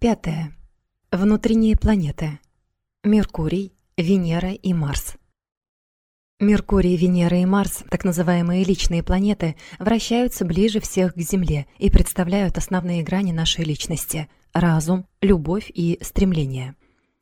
Пятое. Внутренние планеты. Меркурий, Венера и Марс. Меркурий, Венера и Марс, так называемые личные планеты, вращаются ближе всех к Земле и представляют основные грани нашей личности – разум, любовь и стремление.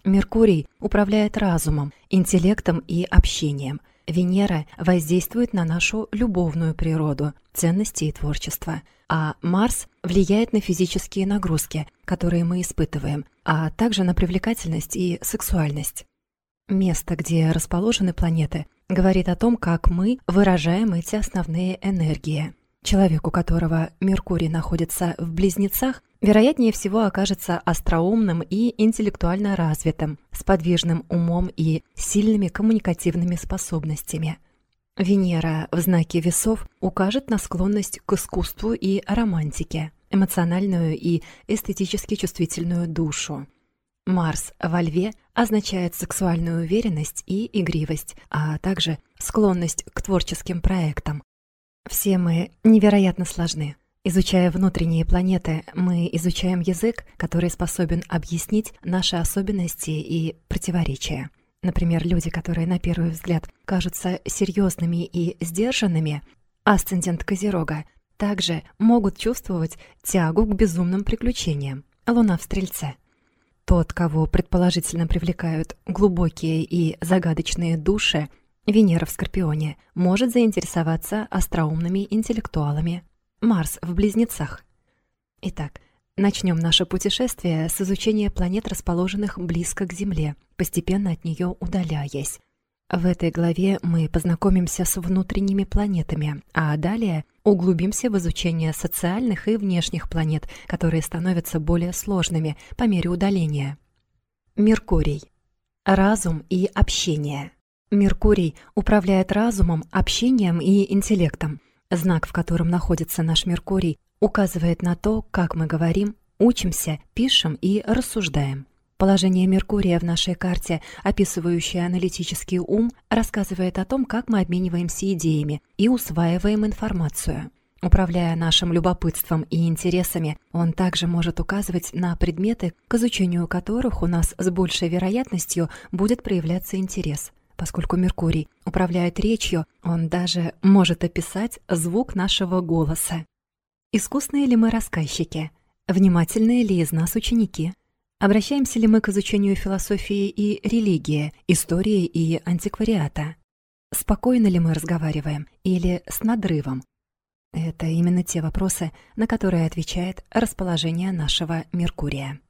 Меркурий управляет разумом, интеллектом и общением. Венера воздействует на нашу любовную природу, ценности и творчество. А Марс влияет на физические нагрузки, которые мы испытываем, а также на привлекательность и сексуальность. Место, где расположены планеты, говорит о том, как мы выражаем эти основные энергии. Человек, у которого Меркурий находится в близнецах, вероятнее всего окажется остроумным и интеллектуально развитым, с подвижным умом и сильными коммуникативными способностями. Венера в знаке весов укажет на склонность к искусству и романтике, эмоциональную и эстетически чувствительную душу. Марс во льве означает сексуальную уверенность и игривость, а также склонность к творческим проектам. Все мы невероятно сложны. Изучая внутренние планеты, мы изучаем язык, который способен объяснить наши особенности и противоречия. Например, люди, которые на первый взгляд кажутся серьезными и сдержанными, асцендент Козерога, также могут чувствовать тягу к безумным приключениям. Луна в Стрельце — тот, кого предположительно привлекают глубокие и загадочные души, Венера в Скорпионе, может заинтересоваться остроумными интеллектуалами. Марс в Близнецах. Итак, начнем наше путешествие с изучения планет, расположенных близко к Земле, постепенно от нее удаляясь. В этой главе мы познакомимся с внутренними планетами, а далее углубимся в изучение социальных и внешних планет, которые становятся более сложными по мере удаления. Меркурий. Разум и общение. Меркурий управляет разумом, общением и интеллектом. Знак, в котором находится наш Меркурий, указывает на то, как мы говорим, учимся, пишем и рассуждаем. Положение Меркурия в нашей карте, описывающее аналитический ум, рассказывает о том, как мы обмениваемся идеями и усваиваем информацию. Управляя нашим любопытством и интересами, он также может указывать на предметы, к изучению которых у нас с большей вероятностью будет проявляться интерес. Поскольку Меркурий управляет речью, он даже может описать звук нашего голоса. Искусные ли мы рассказчики? Внимательные ли из нас ученики? Обращаемся ли мы к изучению философии и религии, истории и антиквариата? Спокойно ли мы разговариваем или с надрывом? Это именно те вопросы, на которые отвечает расположение нашего Меркурия.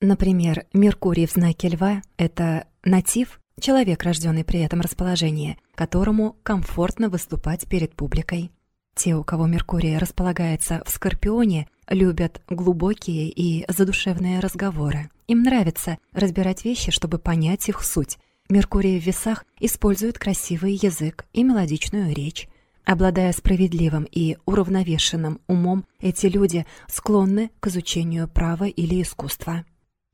Например, Меркурий в знаке Льва — это натив, человек, рожденный при этом расположении, которому комфортно выступать перед публикой. Те, у кого Меркурий располагается в Скорпионе, любят глубокие и задушевные разговоры. Им нравится разбирать вещи, чтобы понять их суть. Меркурий в весах использует красивый язык и мелодичную речь. Обладая справедливым и уравновешенным умом, эти люди склонны к изучению права или искусства.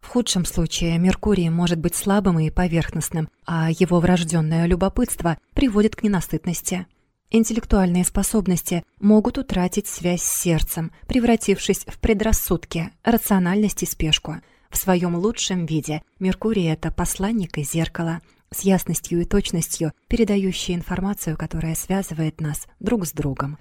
В худшем случае Меркурий может быть слабым и поверхностным, а его врожденное любопытство приводит к ненасытности. Интеллектуальные способности могут утратить связь с сердцем, превратившись в предрассудки, рациональность и спешку – в своем лучшем виде Меркурий — это посланник и зеркало, с ясностью и точностью передающий информацию, которая связывает нас друг с другом.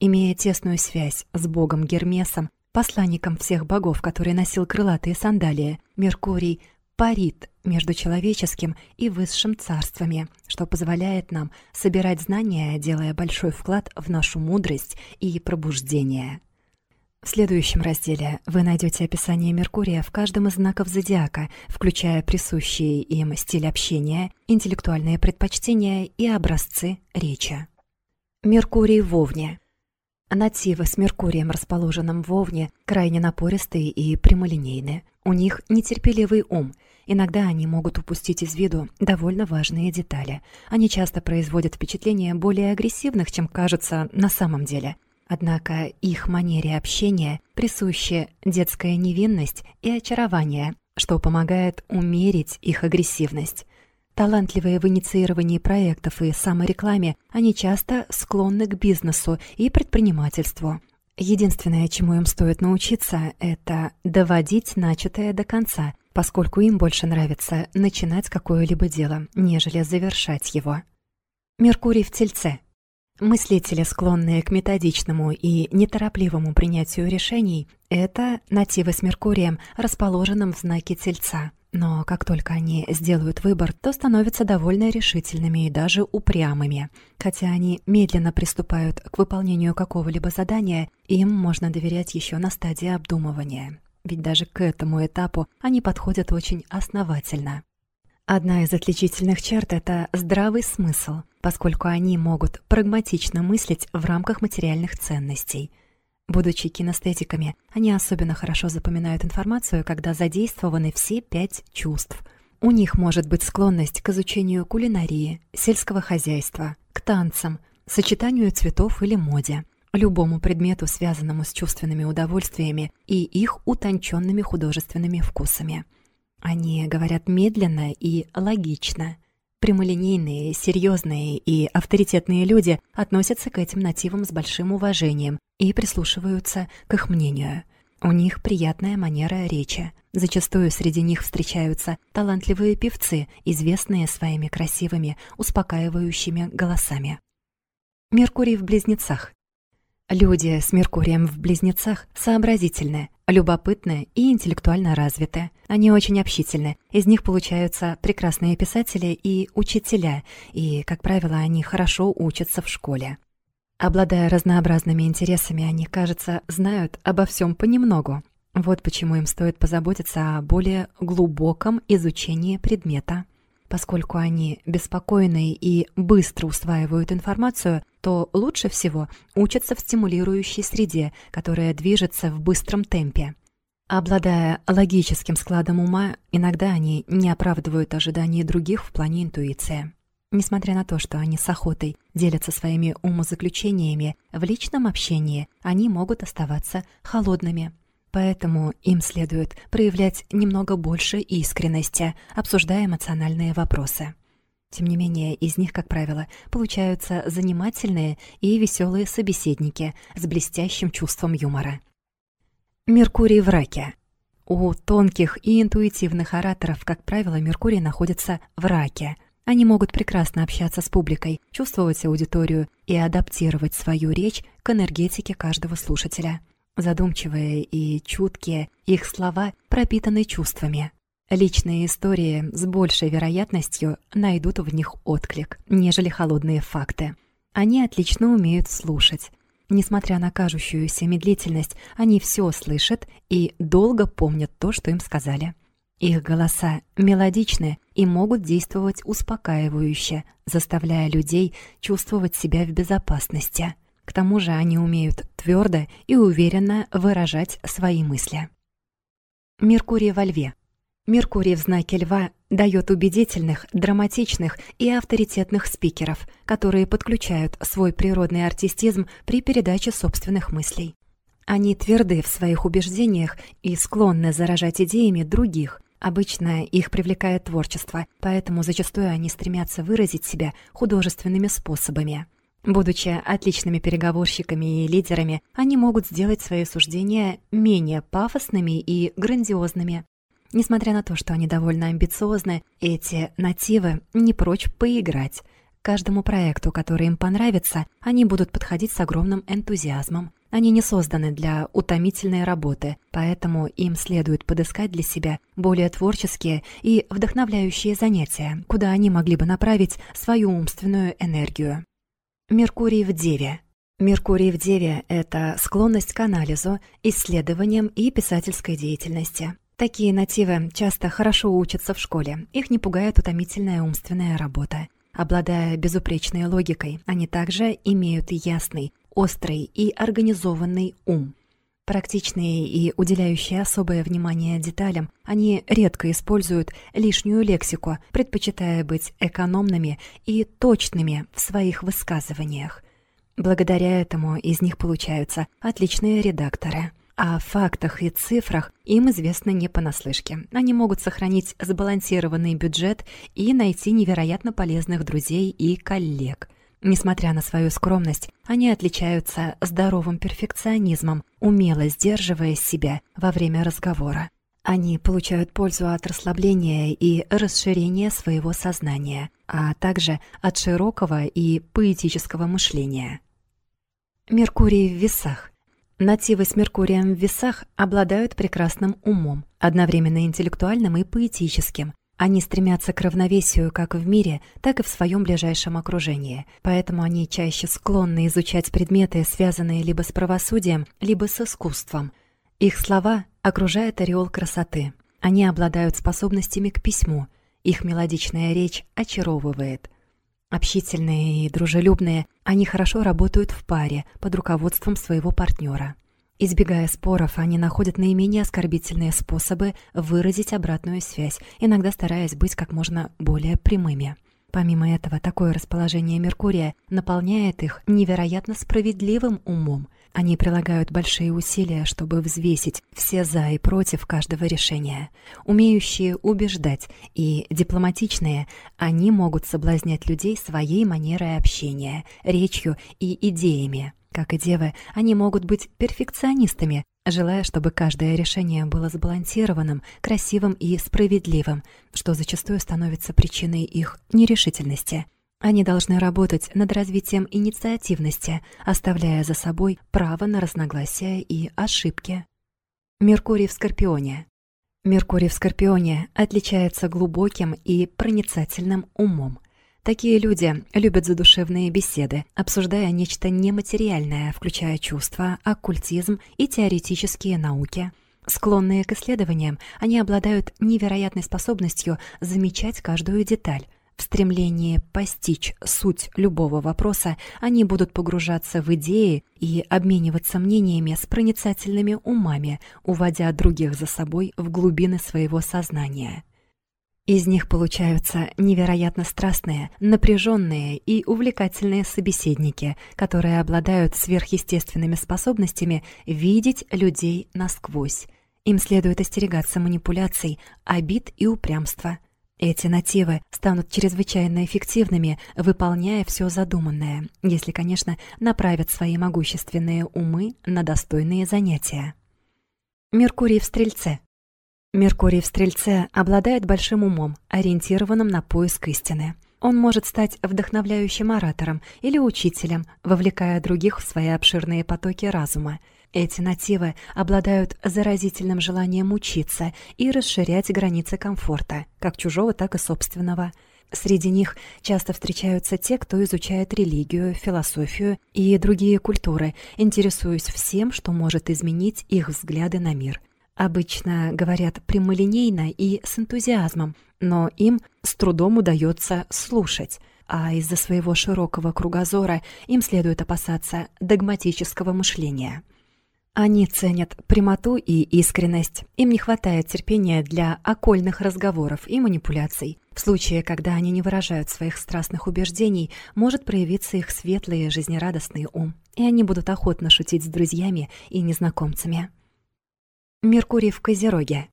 Имея тесную связь с богом Гермесом, посланником всех богов, который носил крылатые сандалии, Меркурий парит между человеческим и высшим царствами, что позволяет нам собирать знания, делая большой вклад в нашу мудрость и пробуждение. В следующем разделе вы найдете описание Меркурия в каждом из знаков зодиака, включая присущие им стиль общения, интеллектуальные предпочтения и образцы речи. Меркурий в Овне. Нативы с Меркурием, расположенным в Овне, крайне напористые и прямолинейны. У них нетерпеливый ум. Иногда они могут упустить из виду довольно важные детали. Они часто производят впечатление более агрессивных, чем кажутся на самом деле. Однако их манере общения присуща детская невинность и очарование, что помогает умерить их агрессивность. Талантливые в инициировании проектов и саморекламе, они часто склонны к бизнесу и предпринимательству. Единственное, чему им стоит научиться, это доводить начатое до конца, поскольку им больше нравится начинать какое-либо дело, нежели завершать его. Меркурий в Тельце. Мыслители, склонные к методичному и неторопливому принятию решений, это нативы с Меркурием, расположенным в знаке Тельца. Но как только они сделают выбор, то становятся довольно решительными и даже упрямыми. Хотя они медленно приступают к выполнению какого-либо задания, им можно доверять еще на стадии обдумывания. Ведь даже к этому этапу они подходят очень основательно. Одна из отличительных черт — это здравый смысл, поскольку они могут прагматично мыслить в рамках материальных ценностей. Будучи кинестетиками, они особенно хорошо запоминают информацию, когда задействованы все пять чувств. У них может быть склонность к изучению кулинарии, сельского хозяйства, к танцам, сочетанию цветов или моде, любому предмету, связанному с чувственными удовольствиями и их утонченными художественными вкусами. Они говорят медленно и логично. Прямолинейные, серьезные и авторитетные люди относятся к этим нативам с большим уважением и прислушиваются к их мнению. У них приятная манера речи. Зачастую среди них встречаются талантливые певцы, известные своими красивыми, успокаивающими голосами. Меркурий в близнецах. Люди с Меркурием в близнецах сообразительны, любопытны и интеллектуально развиты. Они очень общительны. Из них получаются прекрасные писатели и учителя, и, как правило, они хорошо учатся в школе. Обладая разнообразными интересами, они, кажется, знают обо всем понемногу. Вот почему им стоит позаботиться о более глубоком изучении предмета. Поскольку они беспокойные и быстро усваивают информацию, то лучше всего учатся в стимулирующей среде, которая движется в быстром темпе. Обладая логическим складом ума, иногда они не оправдывают ожиданий других в плане интуиции. Несмотря на то, что они с охотой делятся своими умозаключениями, в личном общении они могут оставаться холодными – Поэтому им следует проявлять немного больше искренности, обсуждая эмоциональные вопросы. Тем не менее, из них, как правило, получаются занимательные и веселые собеседники с блестящим чувством юмора. Меркурий в раке. У тонких и интуитивных ораторов, как правило, Меркурий находится в раке. Они могут прекрасно общаться с публикой, чувствовать аудиторию и адаптировать свою речь к энергетике каждого слушателя. Задумчивые и чуткие, их слова пропитаны чувствами. Личные истории с большей вероятностью найдут в них отклик, нежели холодные факты. Они отлично умеют слушать. Несмотря на кажущуюся медлительность, они все слышат и долго помнят то, что им сказали. Их голоса мелодичны и могут действовать успокаивающе, заставляя людей чувствовать себя в безопасности. К тому же они умеют твердо и уверенно выражать свои мысли. Меркурий во льве. Меркурий в знаке льва дает убедительных, драматичных и авторитетных спикеров, которые подключают свой природный артистизм при передаче собственных мыслей. Они тверды в своих убеждениях и склонны заражать идеями других. Обычно их привлекает творчество, поэтому зачастую они стремятся выразить себя художественными способами. Будучи отличными переговорщиками и лидерами, они могут сделать свои суждения менее пафосными и грандиозными. Несмотря на то, что они довольно амбициозны, эти нативы не прочь поиграть. Каждому проекту, который им понравится, они будут подходить с огромным энтузиазмом. Они не созданы для утомительной работы, поэтому им следует подыскать для себя более творческие и вдохновляющие занятия, куда они могли бы направить свою умственную энергию. Меркурий в Деве. Меркурий в Деве — это склонность к анализу, исследованиям и писательской деятельности. Такие нативы часто хорошо учатся в школе, их не пугает утомительная умственная работа. Обладая безупречной логикой, они также имеют ясный, острый и организованный ум. Практичные и уделяющие особое внимание деталям, они редко используют лишнюю лексику, предпочитая быть экономными и точными в своих высказываниях. Благодаря этому из них получаются отличные редакторы. О фактах и цифрах им известно не понаслышке. Они могут сохранить сбалансированный бюджет и найти невероятно полезных друзей и коллег – Несмотря на свою скромность, они отличаются здоровым перфекционизмом, умело сдерживая себя во время разговора. Они получают пользу от расслабления и расширения своего сознания, а также от широкого и поэтического мышления. Меркурий в весах. Нативы с Меркурием в весах обладают прекрасным умом, одновременно интеллектуальным и поэтическим, они стремятся к равновесию как в мире, так и в своем ближайшем окружении, поэтому они чаще склонны изучать предметы, связанные либо с правосудием, либо с искусством. Их слова окружает ореол красоты. Они обладают способностями к письму. Их мелодичная речь очаровывает. Общительные и дружелюбные, они хорошо работают в паре под руководством своего партнера. Избегая споров, они находят наименее оскорбительные способы выразить обратную связь, иногда стараясь быть как можно более прямыми. Помимо этого, такое расположение Меркурия наполняет их невероятно справедливым умом. Они прилагают большие усилия, чтобы взвесить все «за» и «против» каждого решения. Умеющие убеждать и дипломатичные, они могут соблазнять людей своей манерой общения, речью и идеями. Как и девы, они могут быть перфекционистами, желая, чтобы каждое решение было сбалансированным, красивым и справедливым, что зачастую становится причиной их нерешительности. Они должны работать над развитием инициативности, оставляя за собой право на разногласия и ошибки. Меркурий в Скорпионе. Меркурий в Скорпионе отличается глубоким и проницательным умом. Такие люди любят задушевные беседы, обсуждая нечто нематериальное, включая чувства, оккультизм и теоретические науки. Склонные к исследованиям, они обладают невероятной способностью замечать каждую деталь. В стремлении постичь суть любого вопроса они будут погружаться в идеи и обмениваться мнениями с проницательными умами, уводя других за собой в глубины своего сознания. Из них получаются невероятно страстные, напряженные и увлекательные собеседники, которые обладают сверхъестественными способностями видеть людей насквозь. Им следует остерегаться манипуляций, обид и упрямства. Эти нативы станут чрезвычайно эффективными, выполняя все задуманное, если, конечно, направят свои могущественные умы на достойные занятия. Меркурий в Стрельце Меркурий в Стрельце обладает большим умом, ориентированным на поиск истины. Он может стать вдохновляющим оратором или учителем, вовлекая других в свои обширные потоки разума. Эти нативы обладают заразительным желанием учиться и расширять границы комфорта, как чужого, так и собственного. Среди них часто встречаются те, кто изучает религию, философию и другие культуры, интересуясь всем, что может изменить их взгляды на мир – Обычно говорят прямолинейно и с энтузиазмом, но им с трудом удается слушать, а из-за своего широкого кругозора им следует опасаться догматического мышления. Они ценят прямоту и искренность. Им не хватает терпения для окольных разговоров и манипуляций. В случае, когда они не выражают своих страстных убеждений, может проявиться их светлый и жизнерадостный ум, и они будут охотно шутить с друзьями и незнакомцами. Меркурий в Козероге.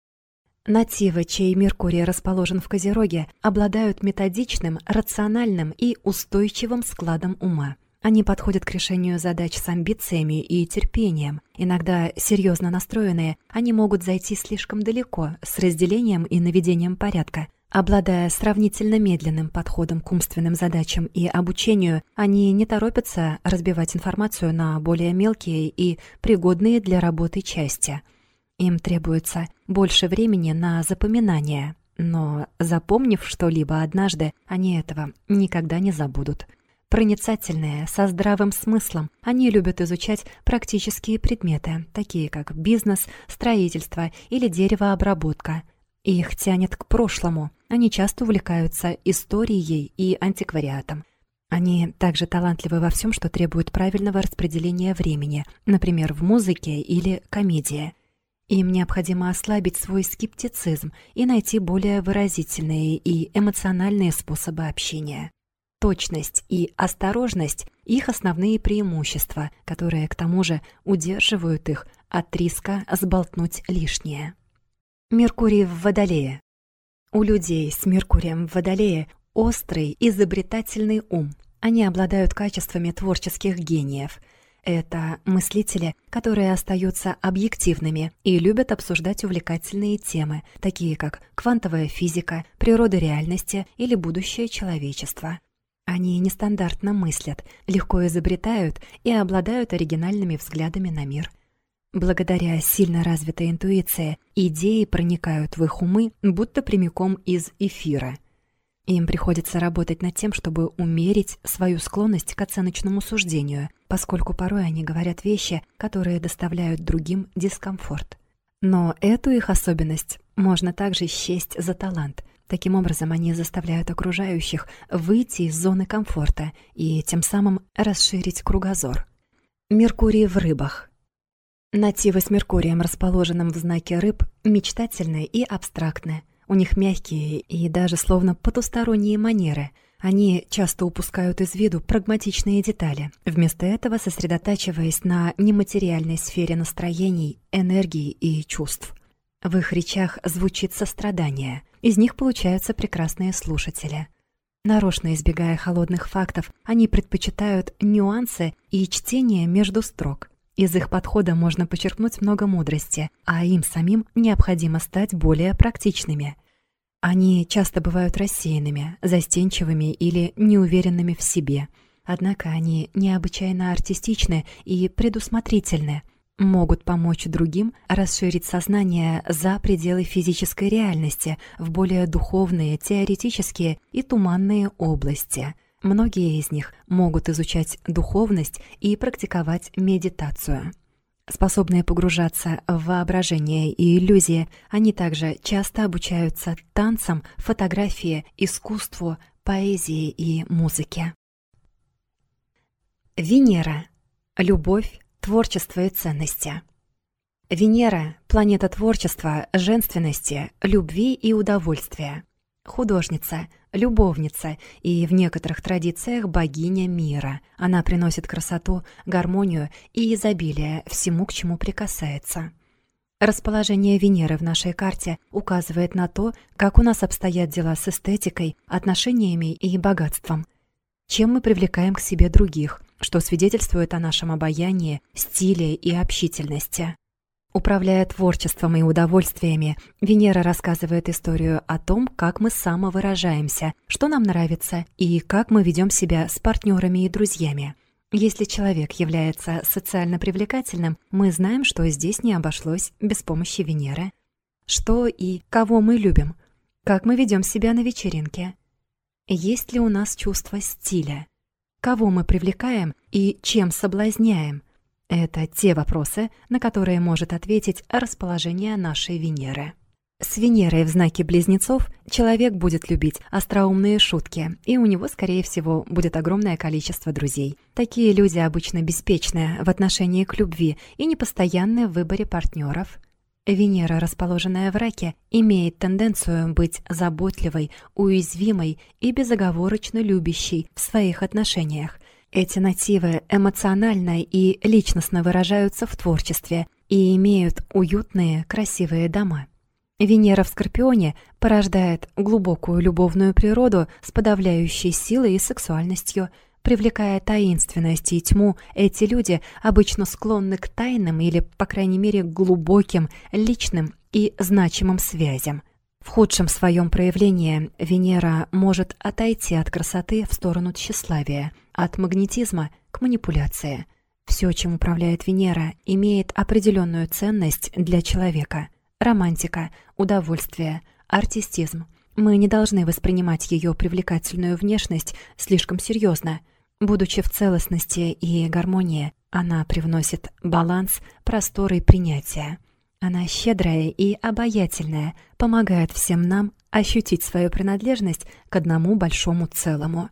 Нативы, чей Меркурий расположен в Козероге, обладают методичным, рациональным и устойчивым складом ума. Они подходят к решению задач с амбициями и терпением. Иногда серьезно настроенные, они могут зайти слишком далеко с разделением и наведением порядка. Обладая сравнительно медленным подходом к умственным задачам и обучению, они не торопятся разбивать информацию на более мелкие и пригодные для работы части – им требуется больше времени на запоминание, но, запомнив что-либо однажды, они этого никогда не забудут. Проницательные, со здравым смыслом, они любят изучать практические предметы, такие как бизнес, строительство или деревообработка. Их тянет к прошлому. Они часто увлекаются историей и антиквариатом. Они также талантливы во всем, что требует правильного распределения времени, например, в музыке или комедии. Им необходимо ослабить свой скептицизм и найти более выразительные и эмоциональные способы общения. Точность и осторожность – их основные преимущества, которые, к тому же, удерживают их от риска сболтнуть лишнее. Меркурий в Водолее. У людей с Меркурием в Водолее острый, изобретательный ум. Они обладают качествами творческих гениев. Это мыслители, которые остаются объективными и любят обсуждать увлекательные темы, такие как квантовая физика, природа реальности или будущее человечества. Они нестандартно мыслят, легко изобретают и обладают оригинальными взглядами на мир. Благодаря сильно развитой интуиции идеи проникают в их умы, будто прямиком из эфира. Им приходится работать над тем, чтобы умерить свою склонность к оценочному суждению, поскольку порой они говорят вещи, которые доставляют другим дискомфорт. Но эту их особенность можно также счесть за талант. Таким образом, они заставляют окружающих выйти из зоны комфорта и тем самым расширить кругозор. Меркурий в рыбах. Нативы с Меркурием, расположенным в знаке рыб, мечтательны и абстрактны. У них мягкие и даже словно потусторонние манеры. Они часто упускают из виду прагматичные детали, вместо этого сосредотачиваясь на нематериальной сфере настроений, энергии и чувств. В их речах звучит сострадание, из них получаются прекрасные слушатели. Нарочно избегая холодных фактов, они предпочитают нюансы и чтение между строк. Из их подхода можно почерпнуть много мудрости, а им самим необходимо стать более практичными. Они часто бывают рассеянными, застенчивыми или неуверенными в себе. Однако они необычайно артистичны и предусмотрительны, могут помочь другим расширить сознание за пределы физической реальности в более духовные, теоретические и туманные области – Многие из них могут изучать духовность и практиковать медитацию. Способные погружаться в воображение и иллюзии, они также часто обучаются танцам, фотографии, искусству, поэзии и музыке. Венера. Любовь, творчество и ценности. Венера – планета творчества, женственности, любви и удовольствия. Художница, любовница и в некоторых традициях богиня мира. Она приносит красоту, гармонию и изобилие всему, к чему прикасается. Расположение Венеры в нашей карте указывает на то, как у нас обстоят дела с эстетикой, отношениями и богатством. Чем мы привлекаем к себе других, что свидетельствует о нашем обаянии, стиле и общительности. Управляя творчеством и удовольствиями, Венера рассказывает историю о том, как мы самовыражаемся, что нам нравится и как мы ведем себя с партнерами и друзьями. Если человек является социально привлекательным, мы знаем, что здесь не обошлось без помощи Венеры. Что и кого мы любим, как мы ведем себя на вечеринке. Есть ли у нас чувство стиля? Кого мы привлекаем и чем соблазняем – это те вопросы, на которые может ответить расположение нашей Венеры. С Венерой в знаке Близнецов человек будет любить остроумные шутки, и у него, скорее всего, будет огромное количество друзей. Такие люди обычно беспечны в отношении к любви и непостоянны в выборе партнеров. Венера, расположенная в раке, имеет тенденцию быть заботливой, уязвимой и безоговорочно любящей в своих отношениях, эти нативы эмоционально и личностно выражаются в творчестве и имеют уютные, красивые дома. Венера в Скорпионе порождает глубокую любовную природу с подавляющей силой и сексуальностью. Привлекая таинственность и тьму, эти люди обычно склонны к тайным или, по крайней мере, глубоким, личным и значимым связям – в худшем своем проявлении Венера может отойти от красоты в сторону тщеславия, от магнетизма к манипуляции. Все, чем управляет Венера, имеет определенную ценность для человека. Романтика, удовольствие, артистизм. Мы не должны воспринимать ее привлекательную внешность слишком серьезно. Будучи в целостности и гармонии, она привносит баланс, простор и принятие. Она щедрая и обаятельная, помогает всем нам ощутить свою принадлежность к одному большому целому.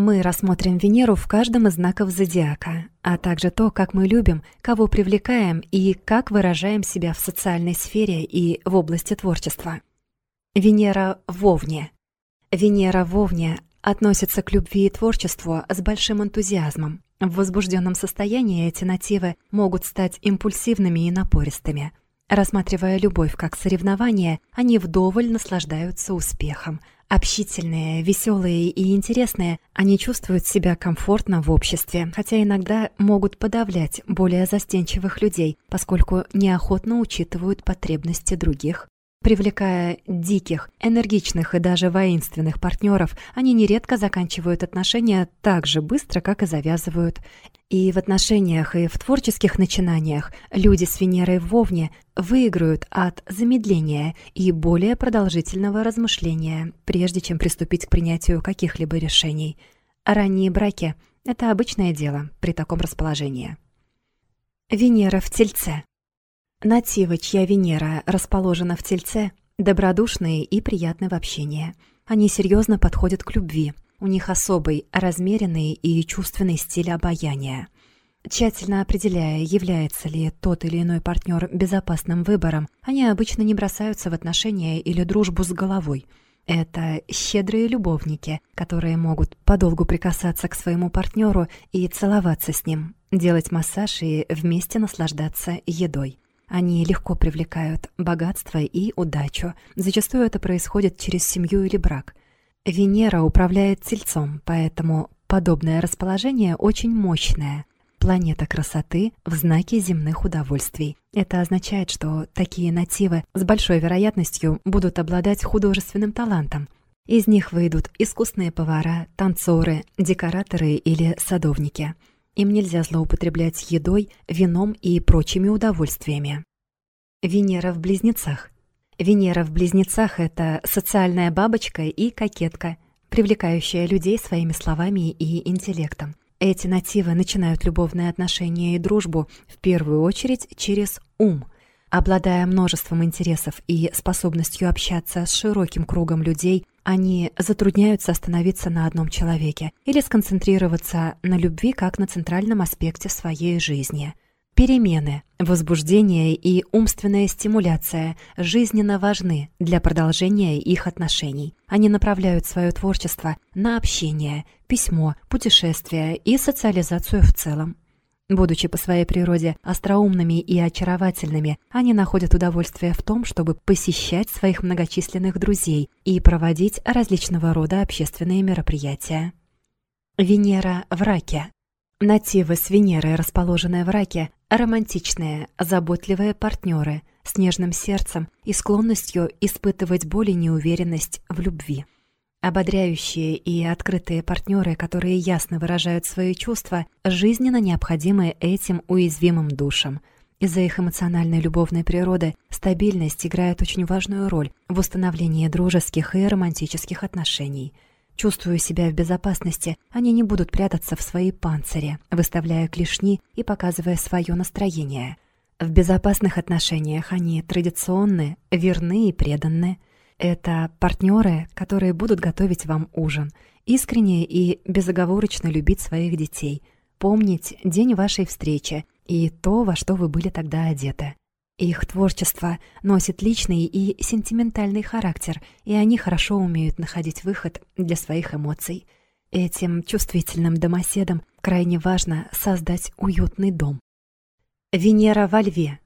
Мы рассмотрим Венеру в каждом из знаков зодиака, а также то, как мы любим, кого привлекаем и как выражаем себя в социальной сфере и в области творчества. Венера в Овне. Венера в Овне относится к любви и творчеству с большим энтузиазмом. В возбужденном состоянии эти нативы могут стать импульсивными и напористыми – Рассматривая любовь как соревнование, они вдоволь наслаждаются успехом. Общительные, веселые и интересные, они чувствуют себя комфортно в обществе, хотя иногда могут подавлять более застенчивых людей, поскольку неохотно учитывают потребности других. Привлекая диких, энергичных и даже воинственных партнеров, они нередко заканчивают отношения так же быстро, как и завязывают. И в отношениях, и в творческих начинаниях люди с Венерой в Вовне выиграют от замедления и более продолжительного размышления, прежде чем приступить к принятию каких-либо решений. Ранние браки – это обычное дело при таком расположении. Венера в Тельце Нативы, чья Венера расположена в Тельце, добродушные и приятны в общении. Они серьезно подходят к любви. У них особый, размеренный и чувственный стиль обаяния. Тщательно определяя, является ли тот или иной партнер безопасным выбором, они обычно не бросаются в отношения или дружбу с головой. Это щедрые любовники, которые могут подолгу прикасаться к своему партнеру и целоваться с ним, делать массаж и вместе наслаждаться едой. Они легко привлекают богатство и удачу. Зачастую это происходит через семью или брак. Венера управляет Тельцом, поэтому подобное расположение очень мощное. Планета красоты в знаке земных удовольствий. Это означает, что такие нативы с большой вероятностью будут обладать художественным талантом. Из них выйдут искусные повара, танцоры, декораторы или садовники – им нельзя злоупотреблять едой, вином и прочими удовольствиями. Венера в близнецах. Венера в близнецах — это социальная бабочка и кокетка, привлекающая людей своими словами и интеллектом. Эти нативы начинают любовные отношения и дружбу в первую очередь через ум. Обладая множеством интересов и способностью общаться с широким кругом людей, они затрудняются остановиться на одном человеке или сконцентрироваться на любви как на центральном аспекте своей жизни. Перемены, возбуждение и умственная стимуляция жизненно важны для продолжения их отношений. Они направляют свое творчество на общение, письмо, путешествия и социализацию в целом. Будучи по своей природе остроумными и очаровательными, они находят удовольствие в том, чтобы посещать своих многочисленных друзей и проводить различного рода общественные мероприятия. Венера в раке. Нативы с Венерой, расположенные в раке, романтичные, заботливые партнеры с нежным сердцем и склонностью испытывать боль и неуверенность в любви. Ободряющие и открытые партнеры, которые ясно выражают свои чувства, жизненно необходимы этим уязвимым душам. Из-за их эмоциональной любовной природы стабильность играет очень важную роль в установлении дружеских и романтических отношений. Чувствуя себя в безопасности, они не будут прятаться в свои панцири, выставляя клешни и показывая свое настроение. В безопасных отношениях они традиционны, верны и преданны – это партнеры, которые будут готовить вам ужин, искренне и безоговорочно любить своих детей, помнить день вашей встречи и то, во что вы были тогда одеты. Их творчество носит личный и сентиментальный характер, и они хорошо умеют находить выход для своих эмоций. Этим чувствительным домоседам крайне важно создать уютный дом. Венера во льве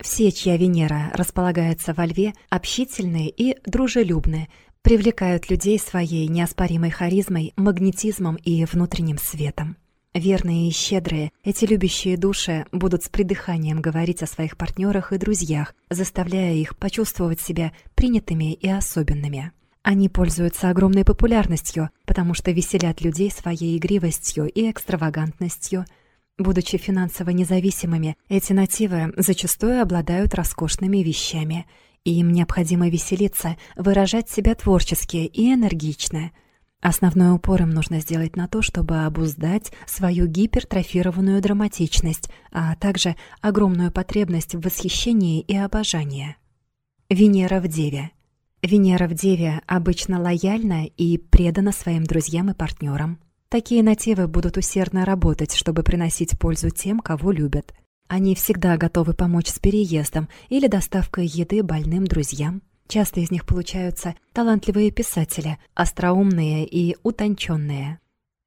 все, чья Венера располагается во льве, общительные и дружелюбные, привлекают людей своей неоспоримой харизмой, магнетизмом и внутренним светом. Верные и щедрые, эти любящие души будут с придыханием говорить о своих партнерах и друзьях, заставляя их почувствовать себя принятыми и особенными. Они пользуются огромной популярностью, потому что веселят людей своей игривостью и экстравагантностью – Будучи финансово независимыми, эти нативы зачастую обладают роскошными вещами, им необходимо веселиться, выражать себя творчески и энергично. Основной упор им нужно сделать на то, чтобы обуздать свою гипертрофированную драматичность, а также огромную потребность в восхищении и обожании. Венера в Деве. Венера в Деве обычно лояльна и предана своим друзьям и партнерам. Такие нативы будут усердно работать, чтобы приносить пользу тем, кого любят. Они всегда готовы помочь с переездом или доставкой еды больным друзьям. Часто из них получаются талантливые писатели, остроумные и утонченные.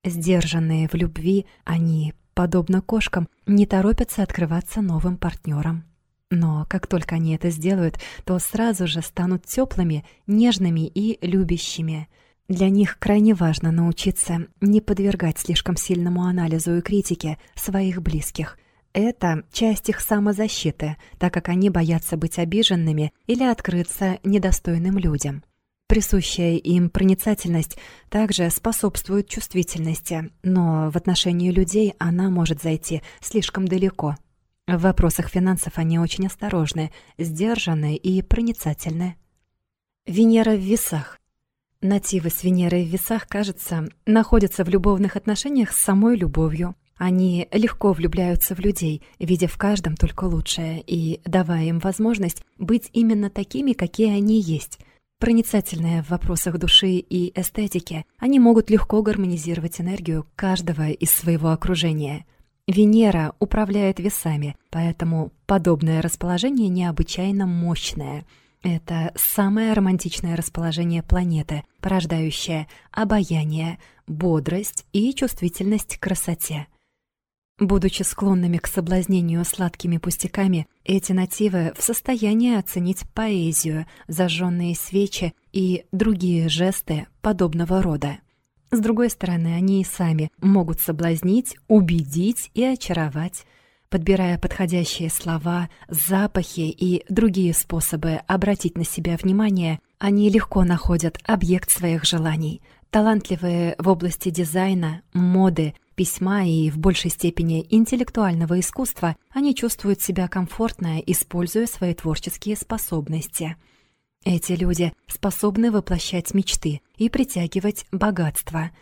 Сдержанные в любви, они, подобно кошкам, не торопятся открываться новым партнерам. Но как только они это сделают, то сразу же станут теплыми, нежными и любящими. Для них крайне важно научиться не подвергать слишком сильному анализу и критике своих близких. Это часть их самозащиты, так как они боятся быть обиженными или открыться недостойным людям. Присущая им проницательность также способствует чувствительности, но в отношении людей она может зайти слишком далеко. В вопросах финансов они очень осторожны, сдержаны и проницательны. Венера в весах. Нативы с Венерой в весах, кажется, находятся в любовных отношениях с самой любовью. Они легко влюбляются в людей, видя в каждом только лучшее и давая им возможность быть именно такими, какие они есть. Проницательные в вопросах души и эстетики, они могут легко гармонизировать энергию каждого из своего окружения. Венера управляет весами, поэтому подобное расположение необычайно мощное – это самое романтичное расположение планеты, порождающее обаяние, бодрость и чувствительность к красоте. Будучи склонными к соблазнению сладкими пустяками, эти нативы в состоянии оценить поэзию, зажженные свечи и другие жесты подобного рода. С другой стороны, они и сами могут соблазнить, убедить и очаровать, подбирая подходящие слова, запахи и другие способы обратить на себя внимание, они легко находят объект своих желаний. Талантливые в области дизайна, моды, письма и в большей степени интеллектуального искусства, они чувствуют себя комфортно, используя свои творческие способности. Эти люди способны воплощать мечты и притягивать богатство –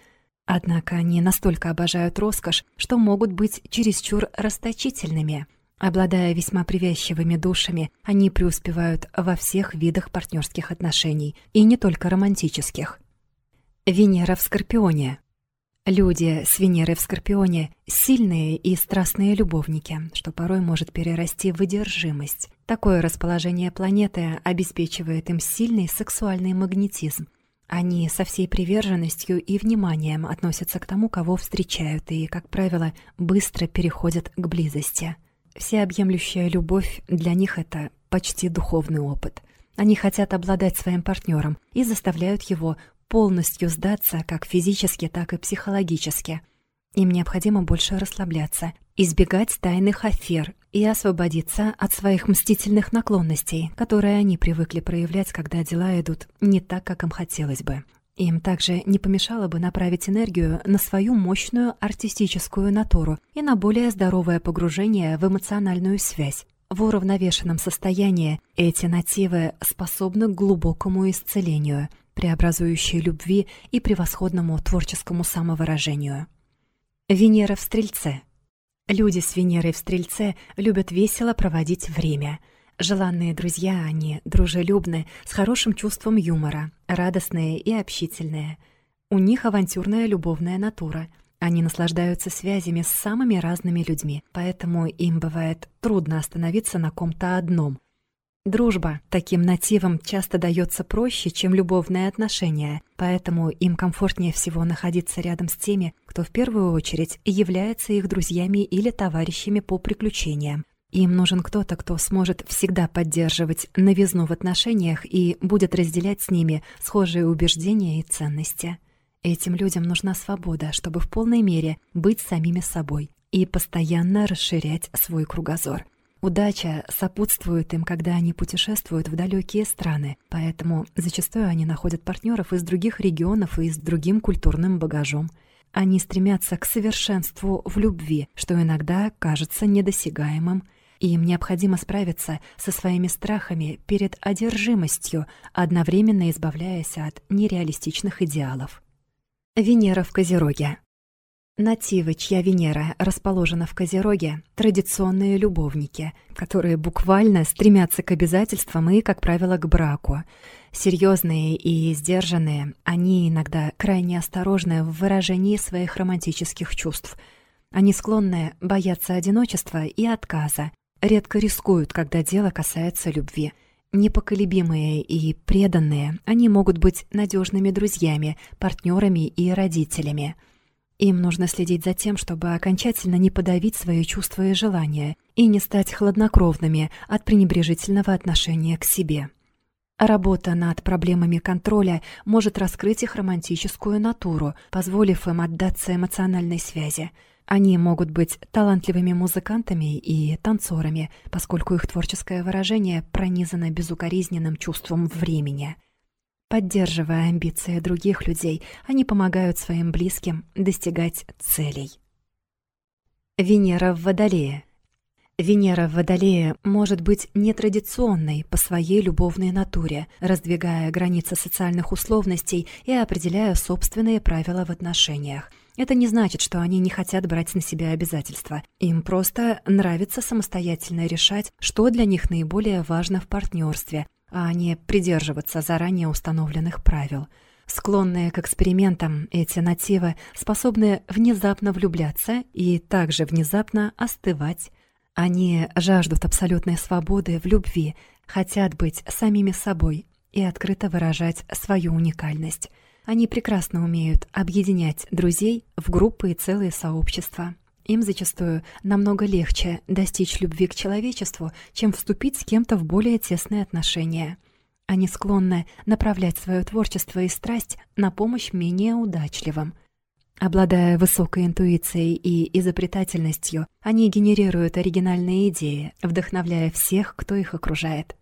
Однако они настолько обожают роскошь, что могут быть чересчур расточительными. Обладая весьма привязчивыми душами, они преуспевают во всех видах партнерских отношений, и не только романтических. Венера в Скорпионе. Люди с Венерой в Скорпионе — сильные и страстные любовники, что порой может перерасти в выдержимость. Такое расположение планеты обеспечивает им сильный сексуальный магнетизм, они со всей приверженностью и вниманием относятся к тому, кого встречают, и, как правило, быстро переходят к близости. Всеобъемлющая любовь для них — это почти духовный опыт. Они хотят обладать своим партнером и заставляют его полностью сдаться как физически, так и психологически. Им необходимо больше расслабляться, избегать тайных афер и освободиться от своих мстительных наклонностей, которые они привыкли проявлять, когда дела идут не так, как им хотелось бы. Им также не помешало бы направить энергию на свою мощную артистическую натуру и на более здоровое погружение в эмоциональную связь. В уравновешенном состоянии эти нативы способны к глубокому исцелению, преобразующей любви и превосходному творческому самовыражению. Венера в Стрельце – Люди с Венерой в Стрельце любят весело проводить время. Желанные друзья они, дружелюбны, с хорошим чувством юмора, радостные и общительные. У них авантюрная любовная натура. Они наслаждаются связями с самыми разными людьми, поэтому им бывает трудно остановиться на ком-то одном — Дружба таким нативам часто дается проще, чем любовные отношения, поэтому им комфортнее всего находиться рядом с теми, кто в первую очередь является их друзьями или товарищами по приключениям. Им нужен кто-то, кто сможет всегда поддерживать новизну в отношениях и будет разделять с ними схожие убеждения и ценности. Этим людям нужна свобода, чтобы в полной мере быть самими собой и постоянно расширять свой кругозор. Удача сопутствует им, когда они путешествуют в далекие страны, поэтому зачастую они находят партнеров из других регионов и с другим культурным багажом. Они стремятся к совершенству в любви, что иногда кажется недосягаемым. Им необходимо справиться со своими страхами перед одержимостью, одновременно избавляясь от нереалистичных идеалов. Венера в Козероге Нативы, чья Венера расположена в Козероге, традиционные любовники, которые буквально стремятся к обязательствам и, как правило, к браку. Серьезные и сдержанные, они иногда крайне осторожны в выражении своих романтических чувств. Они склонны бояться одиночества и отказа, редко рискуют, когда дело касается любви. Непоколебимые и преданные, они могут быть надежными друзьями, партнерами и родителями – Им нужно следить за тем, чтобы окончательно не подавить свои чувства и желания и не стать хладнокровными от пренебрежительного отношения к себе. Работа над проблемами контроля может раскрыть их романтическую натуру, позволив им отдаться эмоциональной связи. Они могут быть талантливыми музыкантами и танцорами, поскольку их творческое выражение пронизано безукоризненным чувством времени. Поддерживая амбиции других людей, они помогают своим близким достигать целей. Венера в Водолее – Венера в Водолее может быть нетрадиционной по своей любовной натуре, раздвигая границы социальных условностей и определяя собственные правила в отношениях. Это не значит, что они не хотят брать на себя обязательства. Им просто нравится самостоятельно решать, что для них наиболее важно в партнерстве, а не придерживаться заранее установленных правил. Склонные к экспериментам, эти нативы способны внезапно влюбляться и также внезапно остывать, они жаждут абсолютной свободы в любви, хотят быть самими собой и открыто выражать свою уникальность. Они прекрасно умеют объединять друзей в группы и целые сообщества. Им зачастую намного легче достичь любви к человечеству, чем вступить с кем-то в более тесные отношения. Они склонны направлять свое творчество и страсть на помощь менее удачливым – Обладая высокой интуицией и изобретательностью, они генерируют оригинальные идеи, вдохновляя всех, кто их окружает.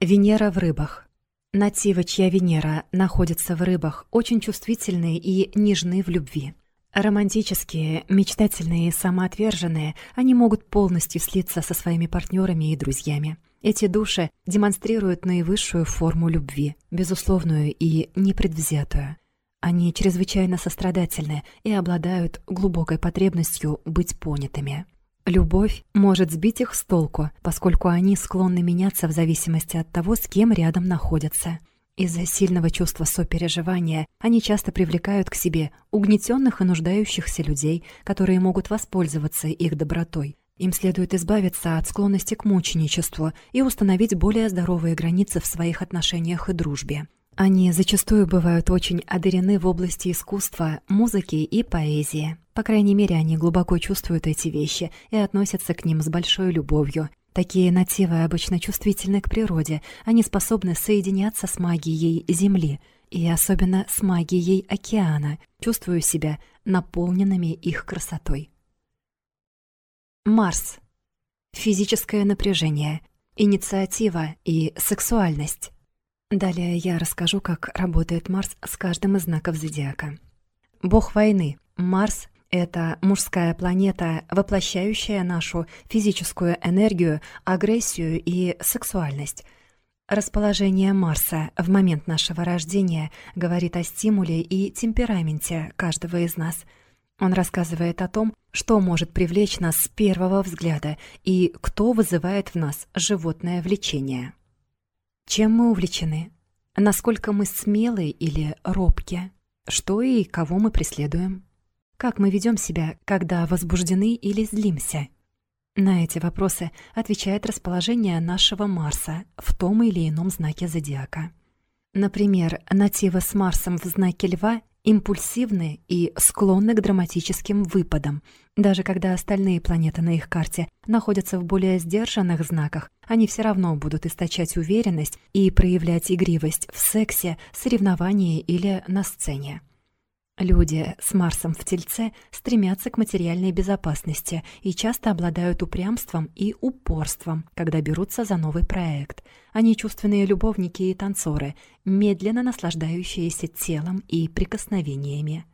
Венера в рыбах. Нативы, чья Венера находится в рыбах, очень чувствительны и нежны в любви. Романтические, мечтательные самоотверженные, они могут полностью слиться со своими партнерами и друзьями. Эти души демонстрируют наивысшую форму любви, безусловную и непредвзятую. Они чрезвычайно сострадательны и обладают глубокой потребностью быть понятыми. Любовь может сбить их с толку, поскольку они склонны меняться в зависимости от того, с кем рядом находятся. Из-за сильного чувства сопереживания они часто привлекают к себе угнетенных и нуждающихся людей, которые могут воспользоваться их добротой. Им следует избавиться от склонности к мученичеству и установить более здоровые границы в своих отношениях и дружбе. Они зачастую бывают очень одарены в области искусства, музыки и поэзии. По крайней мере, они глубоко чувствуют эти вещи и относятся к ним с большой любовью. Такие нативы обычно чувствительны к природе, они способны соединяться с магией Земли и особенно с магией океана, чувствуя себя наполненными их красотой. Марс. Физическое напряжение, инициатива и сексуальность. Далее я расскажу, как работает Марс с каждым из знаков зодиака. Бог войны. Марс — это мужская планета, воплощающая нашу физическую энергию, агрессию и сексуальность. Расположение Марса в момент нашего рождения говорит о стимуле и темпераменте каждого из нас. Он рассказывает о том, что может привлечь нас с первого взгляда и кто вызывает в нас животное влечение. Чем мы увлечены? Насколько мы смелы или робки? Что и кого мы преследуем? Как мы ведем себя, когда возбуждены или злимся? На эти вопросы отвечает расположение нашего Марса в том или ином знаке зодиака. Например, нативы с Марсом в знаке Льва импульсивны и склонны к драматическим выпадам. Даже когда остальные планеты на их карте находятся в более сдержанных знаках, они все равно будут источать уверенность и проявлять игривость в сексе, соревновании или на сцене. Люди с Марсом в Тельце стремятся к материальной безопасности и часто обладают упрямством и упорством, когда берутся за новый проект. Они чувственные любовники и танцоры, медленно наслаждающиеся телом и прикосновениями.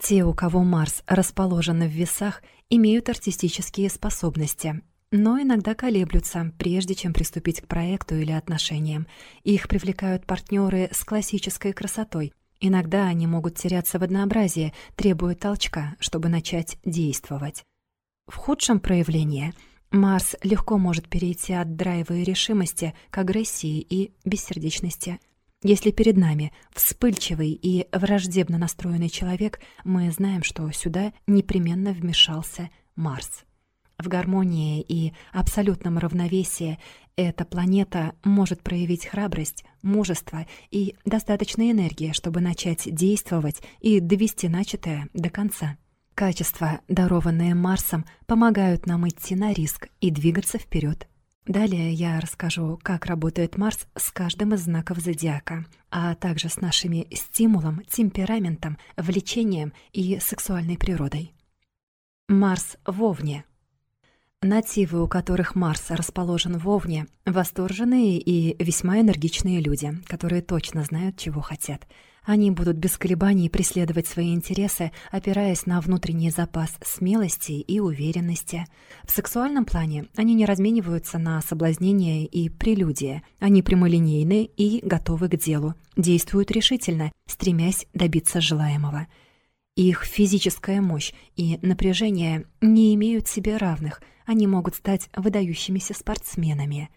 Те, у кого Марс расположен в весах, имеют артистические способности, но иногда колеблются, прежде чем приступить к проекту или отношениям. Их привлекают партнеры с классической красотой, Иногда они могут теряться в однообразии, требуя толчка, чтобы начать действовать. В худшем проявлении Марс легко может перейти от драйва и решимости к агрессии и бессердечности. Если перед нами вспыльчивый и враждебно настроенный человек, мы знаем, что сюда непременно вмешался Марс. В гармонии и абсолютном равновесии эта планета может проявить храбрость, мужество и достаточно энергии, чтобы начать действовать и довести начатое до конца. Качества, дарованные Марсом, помогают нам идти на риск и двигаться вперед. Далее я расскажу, как работает Марс с каждым из знаков зодиака, а также с нашими стимулом, темпераментом, влечением и сексуальной природой. Марс в Овне. Нативы, у которых Марс расположен в Овне, восторженные и весьма энергичные люди, которые точно знают, чего хотят — они будут без колебаний преследовать свои интересы, опираясь на внутренний запас смелости и уверенности. В сексуальном плане они не размениваются на соблазнение и прелюдии. Они прямолинейны и готовы к делу, действуют решительно, стремясь добиться желаемого. Их физическая мощь и напряжение не имеют себе равных, они могут стать выдающимися спортсменами.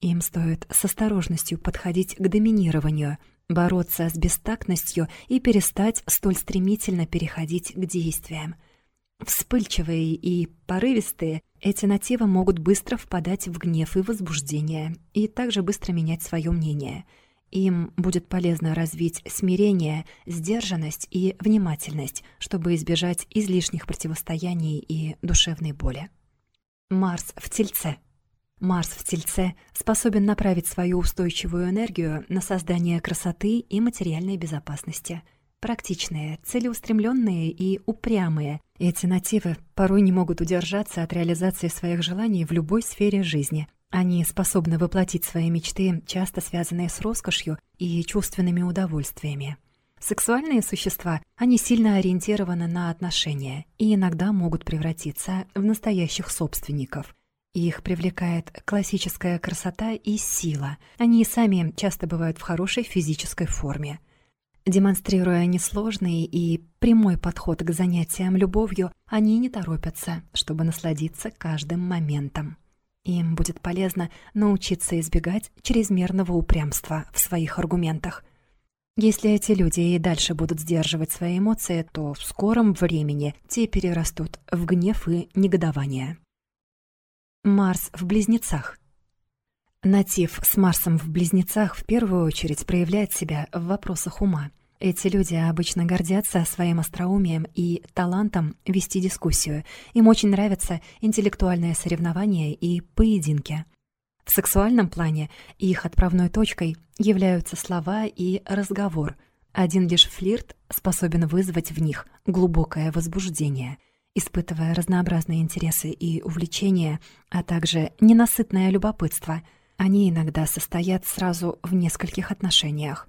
Им стоит с осторожностью подходить к доминированию – бороться с бестактностью и перестать столь стремительно переходить к действиям. Вспыльчивые и порывистые, эти нативы могут быстро впадать в гнев и возбуждение, и также быстро менять свое мнение. Им будет полезно развить смирение, сдержанность и внимательность, чтобы избежать излишних противостояний и душевной боли. Марс в Тельце — Марс в Тельце способен направить свою устойчивую энергию на создание красоты и материальной безопасности. Практичные, целеустремленные и упрямые, эти нативы порой не могут удержаться от реализации своих желаний в любой сфере жизни. Они способны воплотить свои мечты, часто связанные с роскошью и чувственными удовольствиями. Сексуальные существа, они сильно ориентированы на отношения и иногда могут превратиться в настоящих собственников – их привлекает классическая красота и сила. Они и сами часто бывают в хорошей физической форме. Демонстрируя несложный и прямой подход к занятиям любовью, они не торопятся, чтобы насладиться каждым моментом. Им будет полезно научиться избегать чрезмерного упрямства в своих аргументах. Если эти люди и дальше будут сдерживать свои эмоции, то в скором времени те перерастут в гнев и негодование. Марс в Близнецах. Натив с Марсом в Близнецах в первую очередь проявляет себя в вопросах ума. Эти люди обычно гордятся своим остроумием и талантом вести дискуссию. Им очень нравятся интеллектуальные соревнования и поединки. В сексуальном плане их отправной точкой являются слова и разговор. Один лишь флирт способен вызвать в них глубокое возбуждение — испытывая разнообразные интересы и увлечения, а также ненасытное любопытство. Они иногда состоят сразу в нескольких отношениях.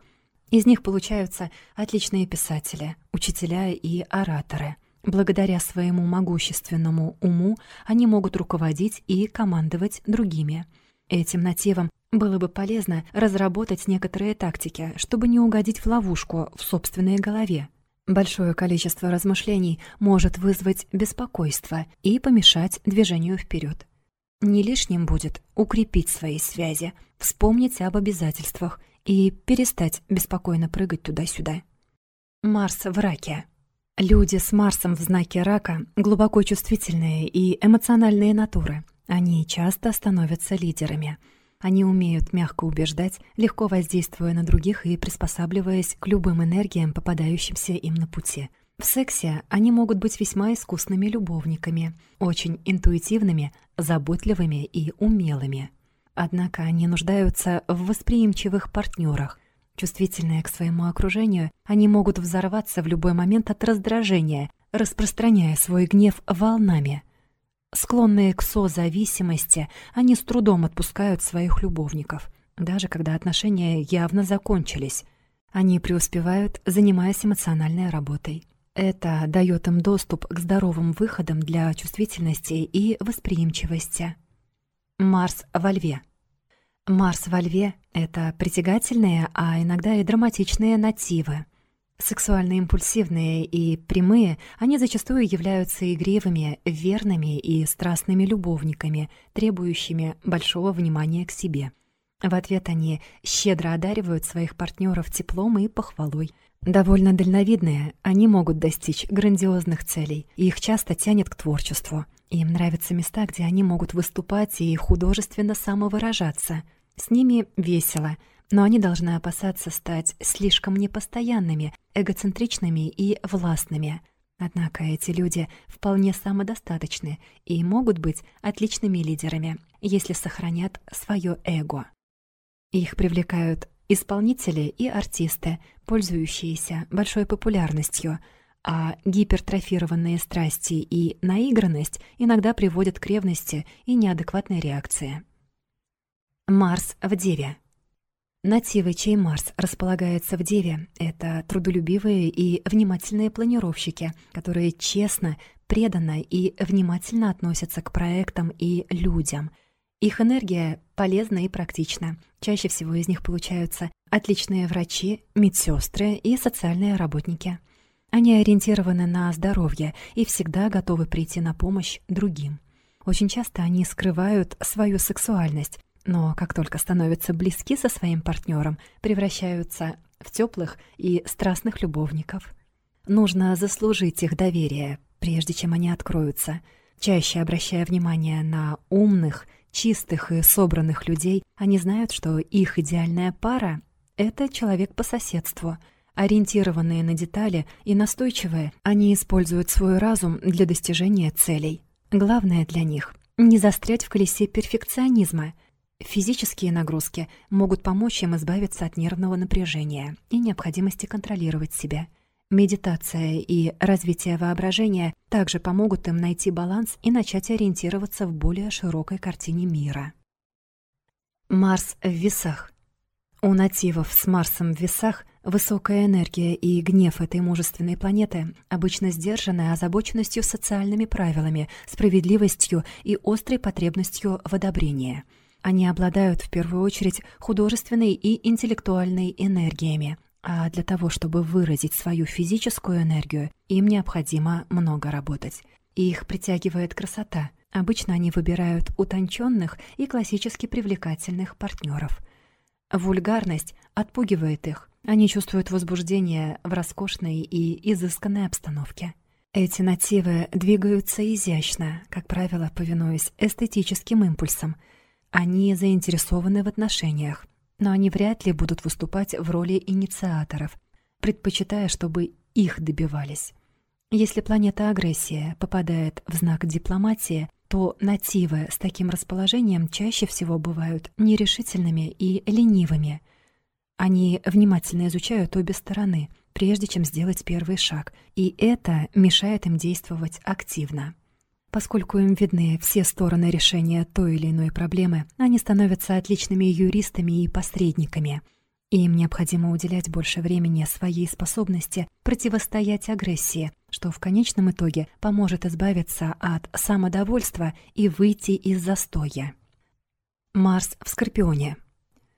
Из них получаются отличные писатели, учителя и ораторы. Благодаря своему могущественному уму они могут руководить и командовать другими. Этим нативам было бы полезно разработать некоторые тактики, чтобы не угодить в ловушку в собственной голове, Большое количество размышлений может вызвать беспокойство и помешать движению вперед. Не лишним будет укрепить свои связи, вспомнить об обязательствах и перестать беспокойно прыгать туда-сюда. Марс в раке. Люди с Марсом в знаке рака глубоко чувствительные и эмоциональные натуры. Они часто становятся лидерами — они умеют мягко убеждать, легко воздействуя на других и приспосабливаясь к любым энергиям, попадающимся им на пути. В сексе они могут быть весьма искусными любовниками, очень интуитивными, заботливыми и умелыми. Однако они нуждаются в восприимчивых партнерах. Чувствительные к своему окружению, они могут взорваться в любой момент от раздражения, распространяя свой гнев волнами – Склонные к созависимости, они с трудом отпускают своих любовников, даже когда отношения явно закончились. Они преуспевают, занимаясь эмоциональной работой. Это дает им доступ к здоровым выходам для чувствительности и восприимчивости. Марс во льве. Марс во льве — это притягательные, а иногда и драматичные нативы — Сексуально импульсивные и прямые, они зачастую являются игривыми, верными и страстными любовниками, требующими большого внимания к себе. В ответ они щедро одаривают своих партнеров теплом и похвалой. Довольно дальновидные, они могут достичь грандиозных целей, и их часто тянет к творчеству. Им нравятся места, где они могут выступать и художественно самовыражаться. С ними весело, но они должны опасаться стать слишком непостоянными, эгоцентричными и властными. Однако эти люди вполне самодостаточны и могут быть отличными лидерами, если сохранят свое эго. Их привлекают исполнители и артисты, пользующиеся большой популярностью, а гипертрофированные страсти и наигранность иногда приводят к ревности и неадекватной реакции. Марс в Деве Нативы, чей Марс располагается в Деве, это трудолюбивые и внимательные планировщики, которые честно, преданно и внимательно относятся к проектам и людям. Их энергия полезна и практична. Чаще всего из них получаются отличные врачи, медсестры и социальные работники. Они ориентированы на здоровье и всегда готовы прийти на помощь другим. Очень часто они скрывают свою сексуальность, но как только становятся близки со своим партнером, превращаются в теплых и страстных любовников. Нужно заслужить их доверие, прежде чем они откроются. Чаще обращая внимание на умных, чистых и собранных людей, они знают, что их идеальная пара — это человек по соседству. Ориентированные на детали и настойчивые, они используют свой разум для достижения целей. Главное для них — не застрять в колесе перфекционизма — Физические нагрузки могут помочь им избавиться от нервного напряжения и необходимости контролировать себя. Медитация и развитие воображения также помогут им найти баланс и начать ориентироваться в более широкой картине мира. Марс в весах. У нативов с Марсом в весах высокая энергия и гнев этой мужественной планеты обычно сдержаны озабоченностью социальными правилами, справедливостью и острой потребностью в одобрении – они обладают в первую очередь художественной и интеллектуальной энергиями, а для того, чтобы выразить свою физическую энергию, им необходимо много работать. Их притягивает красота. Обычно они выбирают утонченных и классически привлекательных партнеров. Вульгарность отпугивает их. Они чувствуют возбуждение в роскошной и изысканной обстановке. Эти нативы двигаются изящно, как правило, повинуясь эстетическим импульсам – они заинтересованы в отношениях, но они вряд ли будут выступать в роли инициаторов, предпочитая, чтобы их добивались. Если планета агрессия попадает в знак дипломатии, то нативы с таким расположением чаще всего бывают нерешительными и ленивыми. Они внимательно изучают обе стороны, прежде чем сделать первый шаг, и это мешает им действовать активно. Поскольку им видны все стороны решения той или иной проблемы, они становятся отличными юристами и посредниками. Им необходимо уделять больше времени своей способности противостоять агрессии, что в конечном итоге поможет избавиться от самодовольства и выйти из застоя. Марс в Скорпионе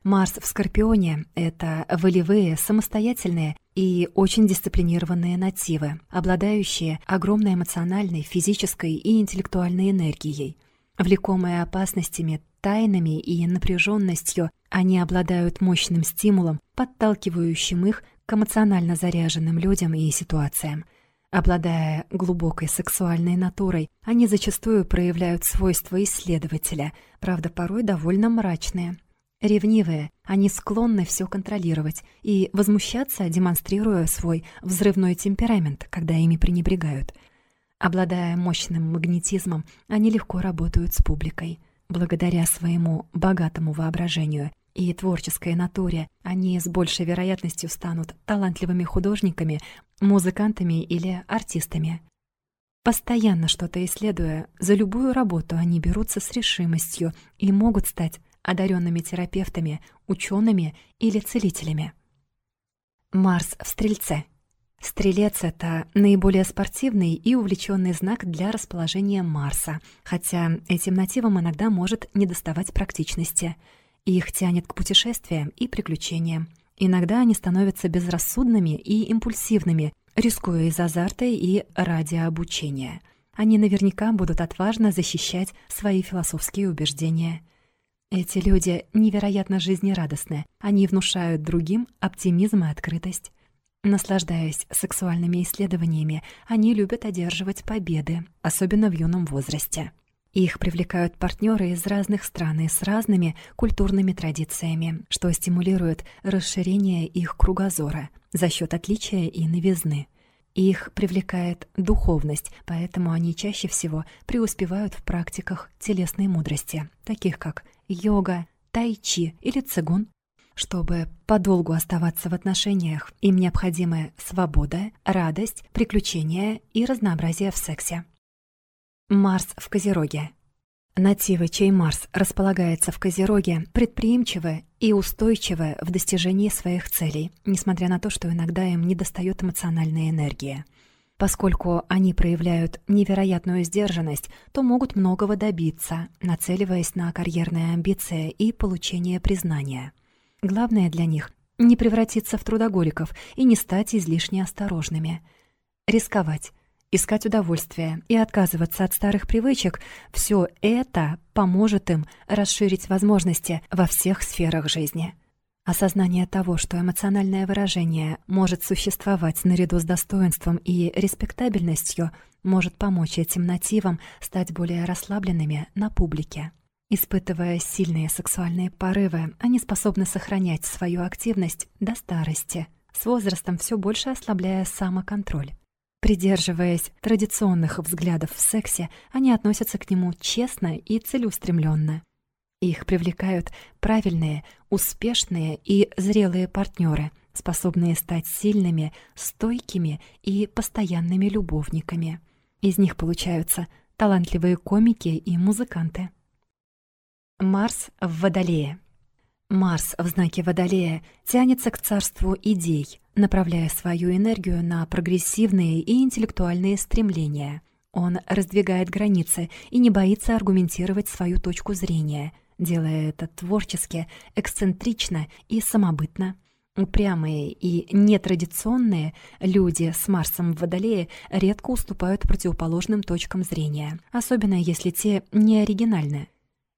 Марс в Скорпионе — это волевые, самостоятельные и очень дисциплинированные нативы, обладающие огромной эмоциональной, физической и интеллектуальной энергией. Влекомые опасностями, тайнами и напряженностью, они обладают мощным стимулом, подталкивающим их к эмоционально заряженным людям и ситуациям. Обладая глубокой сексуальной натурой, они зачастую проявляют свойства исследователя, правда, порой довольно мрачные — Ревнивые, они склонны все контролировать и возмущаться, демонстрируя свой взрывной темперамент, когда ими пренебрегают. Обладая мощным магнетизмом, они легко работают с публикой. Благодаря своему богатому воображению и творческой натуре, они с большей вероятностью станут талантливыми художниками, музыкантами или артистами. Постоянно что-то исследуя, за любую работу они берутся с решимостью и могут стать одаренными терапевтами, учеными или целителями. Марс в Стрельце. Стрелец — это наиболее спортивный и увлеченный знак для расположения Марса, хотя этим нативам иногда может недоставать практичности. Их тянет к путешествиям и приключениям. Иногда они становятся безрассудными и импульсивными, рискуя из азарта и ради обучения. Они наверняка будут отважно защищать свои философские убеждения — эти люди невероятно жизнерадостны. Они внушают другим оптимизм и открытость. Наслаждаясь сексуальными исследованиями, они любят одерживать победы, особенно в юном возрасте. Их привлекают партнеры из разных стран и с разными культурными традициями, что стимулирует расширение их кругозора за счет отличия и новизны. Их привлекает духовность, поэтому они чаще всего преуспевают в практиках телесной мудрости, таких как йога, тайчи или цигун. Чтобы подолгу оставаться в отношениях, им необходимы свобода, радость, приключения и разнообразие в сексе. Марс в Козероге. Нативы, чей Марс располагается в Козероге, предприимчивы и устойчивы в достижении своих целей, несмотря на то, что иногда им недостает эмоциональной энергии. Поскольку они проявляют невероятную сдержанность, то могут многого добиться, нацеливаясь на карьерные амбиции и получение признания. Главное для них — не превратиться в трудоголиков и не стать излишне осторожными. Рисковать, искать удовольствие и отказываться от старых привычек — все это поможет им расширить возможности во всех сферах жизни. Осознание того, что эмоциональное выражение может существовать наряду с достоинством и респектабельностью, может помочь этим нативам стать более расслабленными на публике. Испытывая сильные сексуальные порывы, они способны сохранять свою активность до старости, с возрастом все больше ослабляя самоконтроль. Придерживаясь традиционных взглядов в сексе, они относятся к нему честно и целеустремленно. Их привлекают правильные, успешные и зрелые партнеры, способные стать сильными, стойкими и постоянными любовниками. Из них получаются талантливые комики и музыканты. Марс в Водолее Марс в знаке Водолея тянется к царству идей, направляя свою энергию на прогрессивные и интеллектуальные стремления. Он раздвигает границы и не боится аргументировать свою точку зрения, делая это творчески, эксцентрично и самобытно. Упрямые и нетрадиционные люди с Марсом в Водолее редко уступают противоположным точкам зрения, особенно если те не оригинальны.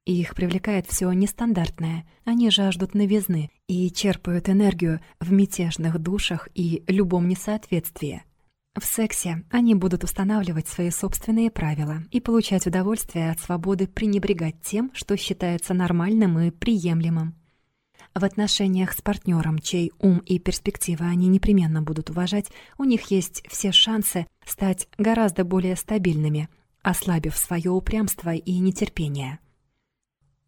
Их привлекает все нестандартное. Они жаждут новизны и черпают энергию в мятежных душах и любом несоответствии. В сексе они будут устанавливать свои собственные правила и получать удовольствие от свободы пренебрегать тем, что считается нормальным и приемлемым. В отношениях с партнером, чей ум и перспективы они непременно будут уважать, у них есть все шансы стать гораздо более стабильными, ослабив свое упрямство и нетерпение.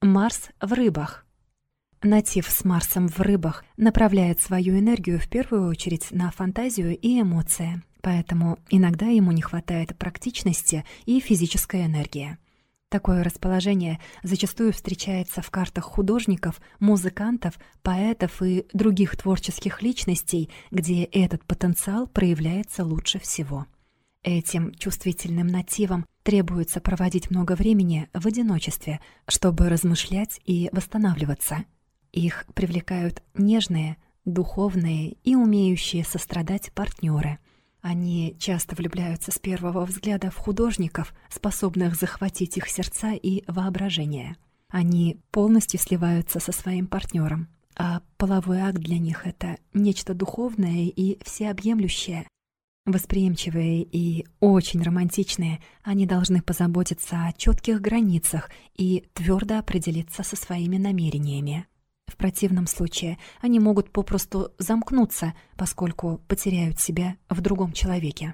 Марс в рыбах. Натив с Марсом в рыбах направляет свою энергию в первую очередь на фантазию и эмоции, поэтому иногда ему не хватает практичности и физической энергии. Такое расположение зачастую встречается в картах художников, музыкантов, поэтов и других творческих личностей, где этот потенциал проявляется лучше всего. Этим чувствительным нативам требуется проводить много времени в одиночестве, чтобы размышлять и восстанавливаться. Их привлекают нежные, духовные и умеющие сострадать партнеры. Они часто влюбляются с первого взгляда в художников, способных захватить их сердца и воображение. Они полностью сливаются со своим партнером, а половой акт для них — это нечто духовное и всеобъемлющее, Восприимчивые и очень романтичные, они должны позаботиться о четких границах и твердо определиться со своими намерениями. В противном случае они могут попросту замкнуться, поскольку потеряют себя в другом человеке.